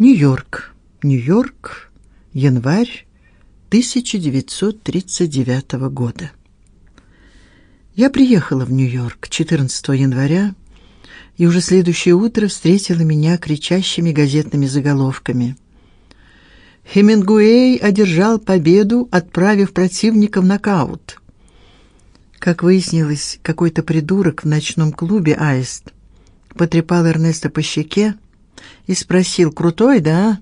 Нью-Йорк. Нью-Йорк. Январь 1939 года. Я приехала в Нью-Йорк 14 января, и уже следующее утро встретило меня кричащими газетными заголовками. Хемингуэй одержал победу, отправив противника в нокаут. Как выяснилось, какой-то придурок в ночном клубе Аист потрепал Эрнеста по щеке и спросил: "Крутой, да?"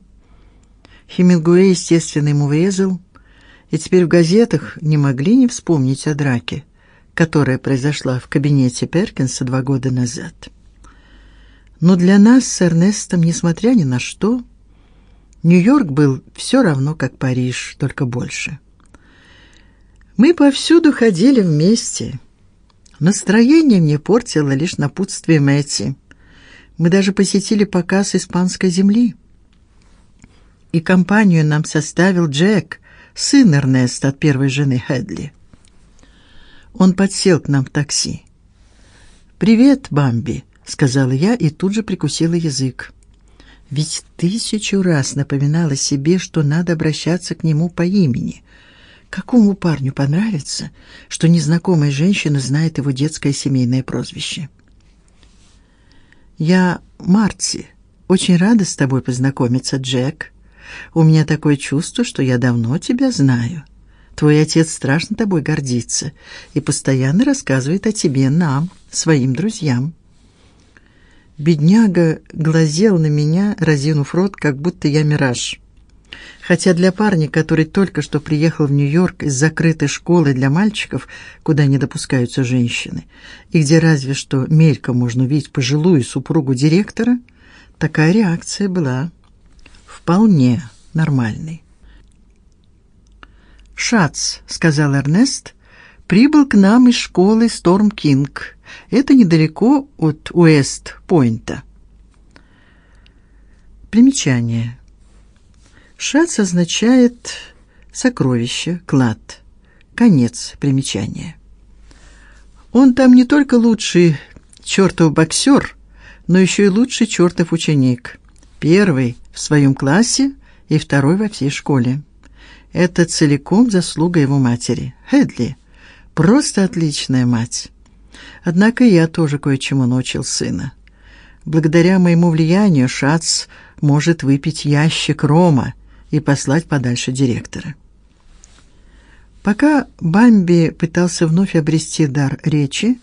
Хемингуэй, естественно, ему врезал, и теперь в газетах не могли не вспомнить о драке, которая произошла в кабинете Перкинса два года назад. Но для нас с Эрнестом, несмотря ни на что, Нью-Йорк был все равно как Париж, только больше. Мы повсюду ходили вместе. Настроение мне портило лишь напутствие Мэти. Мы даже посетили показ испанской земли. И компанию нам составил Джек, сын Эрнеста от первой жены Хедли. Он подсел к нам в такси. Привет, Бамби, сказала я и тут же прикусила язык. Ведь тысячу раз напоминала себе, что надо обращаться к нему по имени. Какому парню понравится, что незнакомая женщина знает его детское семейное прозвище? Я Марти. Очень рада с тобой познакомиться, Джек. У меня такое чувство, что я давно тебя знаю. Твой отец страшно тобой гордится и постоянно рассказывает о тебе нам, своим друзьям. Бедняга глазел на меня, разинув рот, как будто я мираж. Хотя для парня, который только что приехал в Нью-Йорк из закрытой школы для мальчиков, куда не допускаются женщины, и где разве что мельком можно увидеть пожилую супругу директора, такая реакция была вполне нормальной. "Шац", сказал Эрнест, "прибыл к нам из школы Сторм Кинг. Это недалеко от Уэст-Пойнта". Примечание. Шац означает сокровище, клад. Конец примечания. Он там не только лучший чертов боксер, но еще и лучший чертов ученик. Первый в своем классе и второй во всей школе. Это целиком заслуга его матери, Хедли. Просто отличная мать. Однако я тоже кое-чему научил сына. Благодаря моему влиянию Шац может выпить ящик рома и послать подальше директора. Пока Бамби пытался вновь обрести дар речи,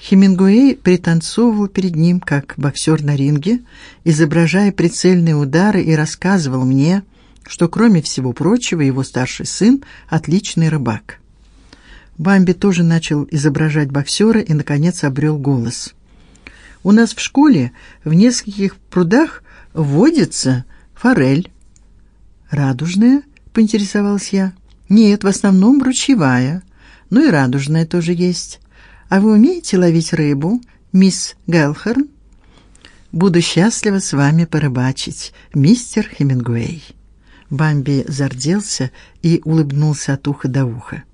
Хемингуэй пританцовывал перед ним как боксер на ринге, изображая прицельные удары и рассказывал мне, что кроме всего прочего его старший сын отличный рыбак. Бамби тоже начал изображать боксера и наконец обрел голос. У нас в школе в нескольких прудах водится форель. Радужная, поинтересовалась я. Нет, в основном ручьевая. Ну и радужная тоже есть. А вы умеете ловить рыбу, мисс Гэлхерн? Буду счастлива с вами порыбачить, мистер Хемингуэй. Бамби зарделся и улыбнулся от уха до уха.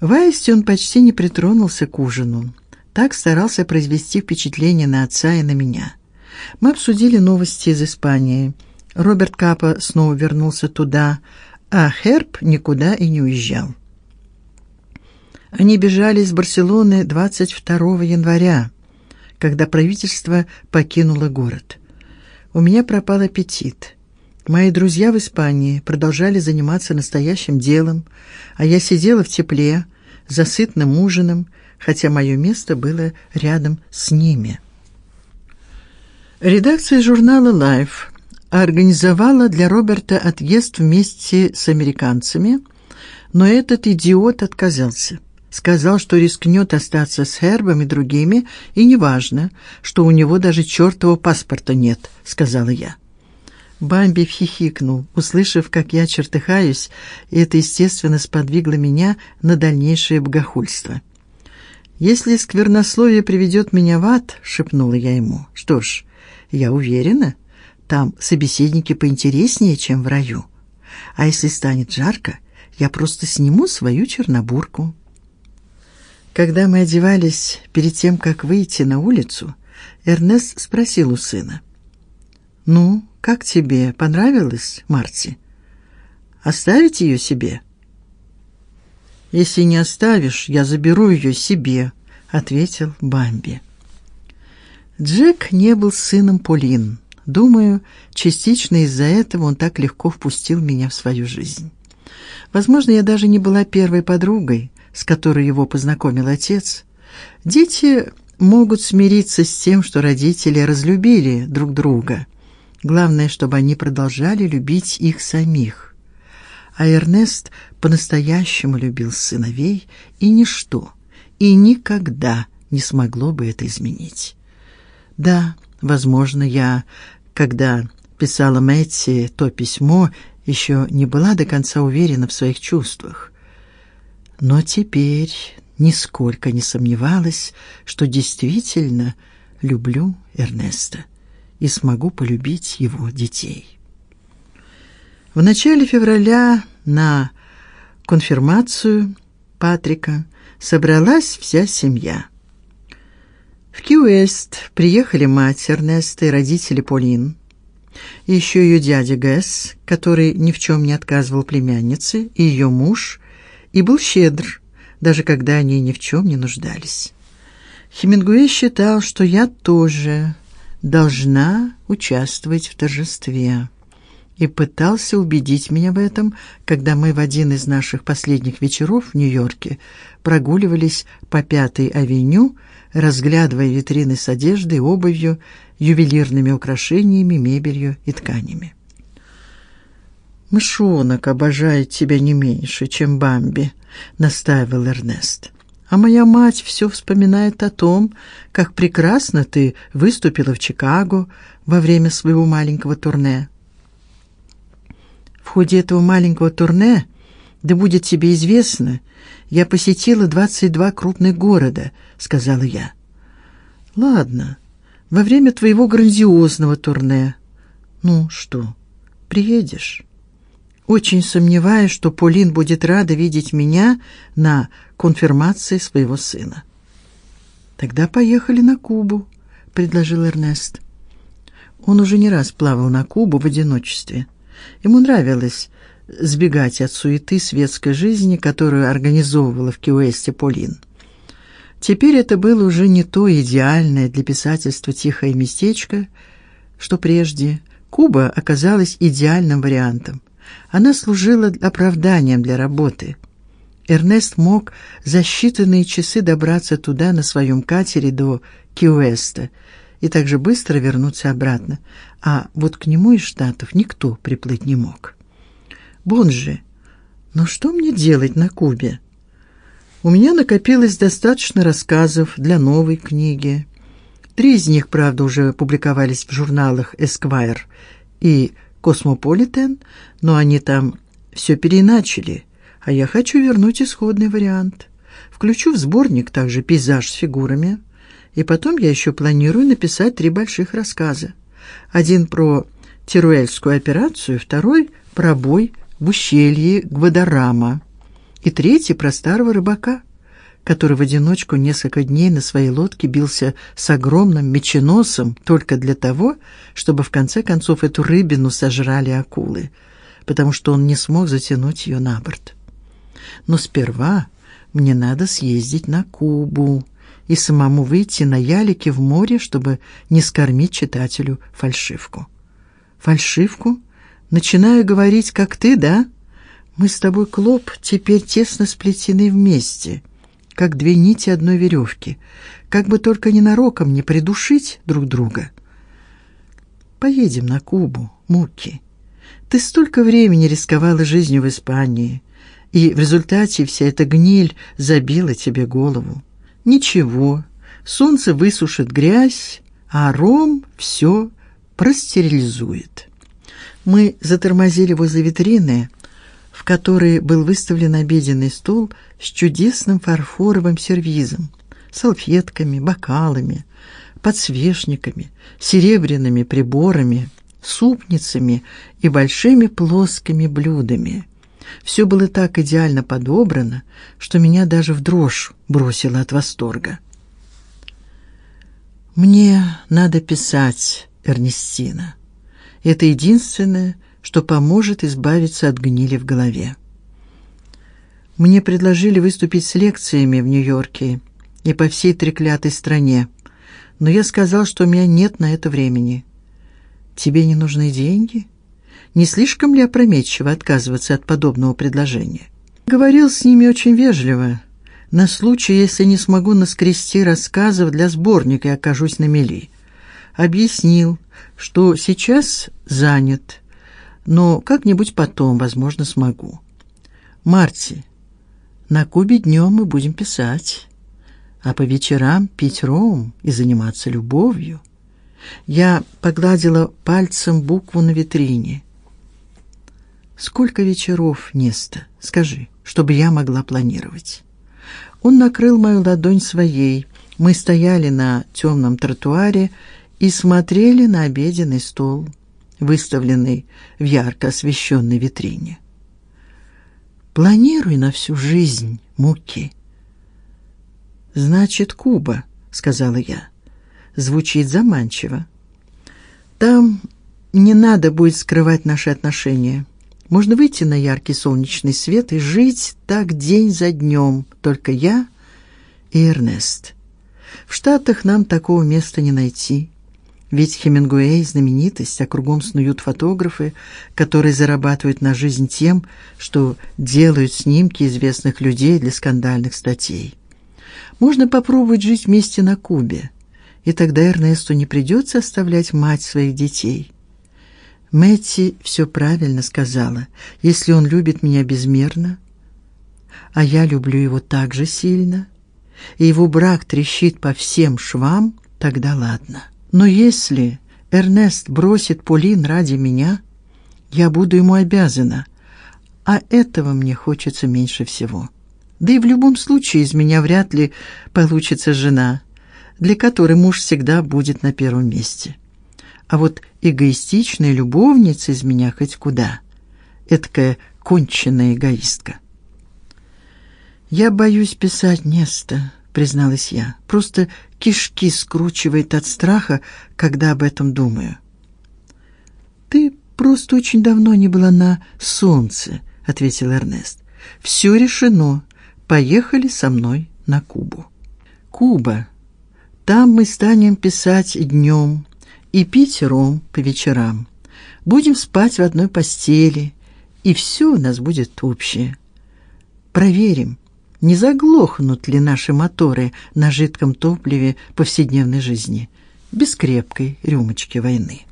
В Аисте он почти не притронулся к ужину. Так старался произвести впечатление на отца и на меня. Мы обсудили новости из Испании. Роберт Капа снова вернулся туда, а Херб никуда и не уезжал. Они бежали из Барселоны 22 января, когда правительство покинуло город. У меня пропал аппетит. Мои друзья в Испании продолжали заниматься настоящим делом, а я сидела в тепле за сытным ужином, хотя мое место было рядом с ними. Редакция журнала Life организовала для Роберта отъезд вместе с американцами, но этот идиот отказался. Сказал, что рискнет остаться с Хербом и другими, и неважно, что у него даже чертового паспорта нет, сказала я. Бамби хихикнул, услышав, как я чертыхаюсь, и это естественно сподвигло меня на дальнейшее богохульство. Если сквернословие приведет меня в ад, шепнула я ему. Что ж, я уверена, там собеседники поинтереснее, чем в раю. А если станет жарко, я просто сниму свою чернобурку. Когда мы одевались перед тем, как выйти на улицу, Эрнест спросил у сына: "Ну, Как тебе понравилось, Марти? Оставить ее себе? Если не оставишь, я заберу ее себе, ответил Бамби. Джек не был сыном Полин. Думаю, частично из-за этого он так легко впустил меня в свою жизнь. Возможно, я даже не была первой подругой, с которой его познакомил отец. Дети могут смириться с тем, что родители разлюбили друг друга. Главное, чтобы они продолжали любить их самих. А Эрнест по-настоящему любил сыновей, и ничто и никогда не смогло бы это изменить. Да, возможно, я, когда писала Мэтти то письмо, еще не была до конца уверена в своих чувствах. Но теперь нисколько не сомневалась, что действительно люблю Эрнеста и смогу полюбить его детей. В начале февраля на конфирмацию Патрика собралась вся семья. В Кьюэст приехали мать Эрнеста и родители Полин, и еще ее дядя Гэс, который ни в чем не отказывал племяннице, и ее муж, и был щедр, даже когда они ни в чем не нуждались. Хемингуэй считал, что я тоже должна участвовать в торжестве и пытался убедить меня в этом, когда мы в один из наших последних вечеров в Нью-Йорке прогуливались по Пятой авеню, разглядывая витрины с одеждой, обувью, ювелирными украшениями, мебелью и тканями. Мышонок обожает тебя не меньше, чем Бамби, настаивал Эрнест. А моя мать все вспоминает о том, как прекрасно ты выступила в Чикаго во время своего маленького турне. В ходе этого маленького турне, да будет тебе известно, я посетила 22 крупных города, сказала я. Ладно. Во время твоего грандиозного турне. Ну что, приедешь? Очень сомневаюсь, что Полин будет рада видеть меня на конфирмации своего сына. Тогда поехали на Кубу, предложил Эрнест. Он уже не раз плавал на Кубу в одиночестве. Ему нравилось сбегать от суеты светской жизни, которую организовывала в Киуэсте Полин. Теперь это было уже не то идеальное для писательства тихое местечко, что прежде. Куба оказалась идеальным вариантом. Она служила оправданием для работы. Эрнест мог за считанные часы добраться туда на своем катере до Киуэста и также быстро вернуться обратно, а вот к нему из Штатов никто приплыть не мог. Бонже, но что мне делать на Кубе? У меня накопилось достаточно рассказов для новой книги. Три из них, правда, уже публиковались в журналах Esquire и Cosmopolitan, но они там все переначали, а я хочу вернуть исходный вариант. Включу в сборник также пейзаж с фигурами, и потом я еще планирую написать три больших рассказа. Один про Теруэльскую операцию, второй про бой в ущелье Гвадарама и третий про старого рыбака, который в одиночку несколько дней на своей лодке бился с огромным меченосом только для того, чтобы в конце концов эту рыбину сожрали акулы, потому что он не смог затянуть ее на борт. Но сперва мне надо съездить на Кубу и самому выйти на ялике в море, чтобы не скормить читателю фальшивку. Фальшивку? Начинаю говорить как ты, да? Мы с тобой, Клоп, теперь тесно сплетены вместе, как две нити одной веревки, как бы только ни нароком не придушить друг друга. Поедем на Кубу, Муки. Ты столько времени рисковала жизнью в Испании, и в результате вся эта гниль забила тебе голову. Ничего, солнце высушит грязь, а ром все простерилизует мы затормозили возле витрины, в которой был выставлен обеденный стол с чудесным фарфоровым сервизом, салфетками, бокалами, подсвечниками, серебряными приборами, супницами и большими плоскими блюдами. Все было так идеально подобрано, что меня даже в дрожь бросило от восторга. Мне надо писать, Эрнестина Это единственное, что поможет избавиться от гнили в голове. Мне предложили выступить с лекциями в Нью-Йорке и по всей треклятой стране, но я сказал, что у меня нет на это времени. Тебе не нужны деньги? Не слишком ли опрометчиво отказываться от подобного предложения? Говорил с ними очень вежливо, на случай, если не смогу наскрести рассказов для сборника и окажусь на мели. Объяснил, что сейчас занят, но как-нибудь потом, возможно, смогу. Марти, на Кубе днем мы будем писать, а по вечерам пить ром и заниматься любовью. Я погладила пальцем букву на витрине. Сколько вечеров, Неста, скажи, чтобы я могла планировать. Он накрыл мою ладонь своей. Мы стояли на темном тротуаре и смотрели на обеденный стол, выставленный в ярко освещенной витрине. Планируй на всю жизнь, Муки. Значит, Куба, сказала я. Звучит заманчиво. Там не надо будет скрывать наши отношения. Можно выйти на яркий солнечный свет и жить так день за днем, только я и Эрнест. В Штатах нам такого места не найти. Ведь Хемингуэй знаменитость, а кругом снуют фотографы, которые зарабатывают на жизнь тем, что делают снимки известных людей для скандальных статей. Можно попробовать жить вместе на Кубе, и тогда Эрнесту не придется оставлять мать своих детей. Мэтти все правильно сказала. Если он любит меня безмерно, а я люблю его так же сильно, и его брак трещит по всем швам, тогда ладно. Но если Эрнест бросит Полин ради меня, я буду ему обязана, а этого мне хочется меньше всего. Да и в любом случае из меня вряд ли получится жена, для которой муж всегда будет на первом месте. А вот эгоистичная любовница из меня хоть куда. Эткая конченная эгоистка. Я боюсь писать Неста, призналась я. Просто кишки скручивает от страха, когда об этом думаю. Ты просто очень давно не была на солнце, ответил Эрнест. Все решено. Поехали со мной на Кубу. Куба. Там мы станем писать днем и пить ром по вечерам. Будем спать в одной постели, и все у нас будет общее. Проверим, не заглохнут ли наши моторы на жидком топливе повседневной жизни без крепкой рюмочки войны.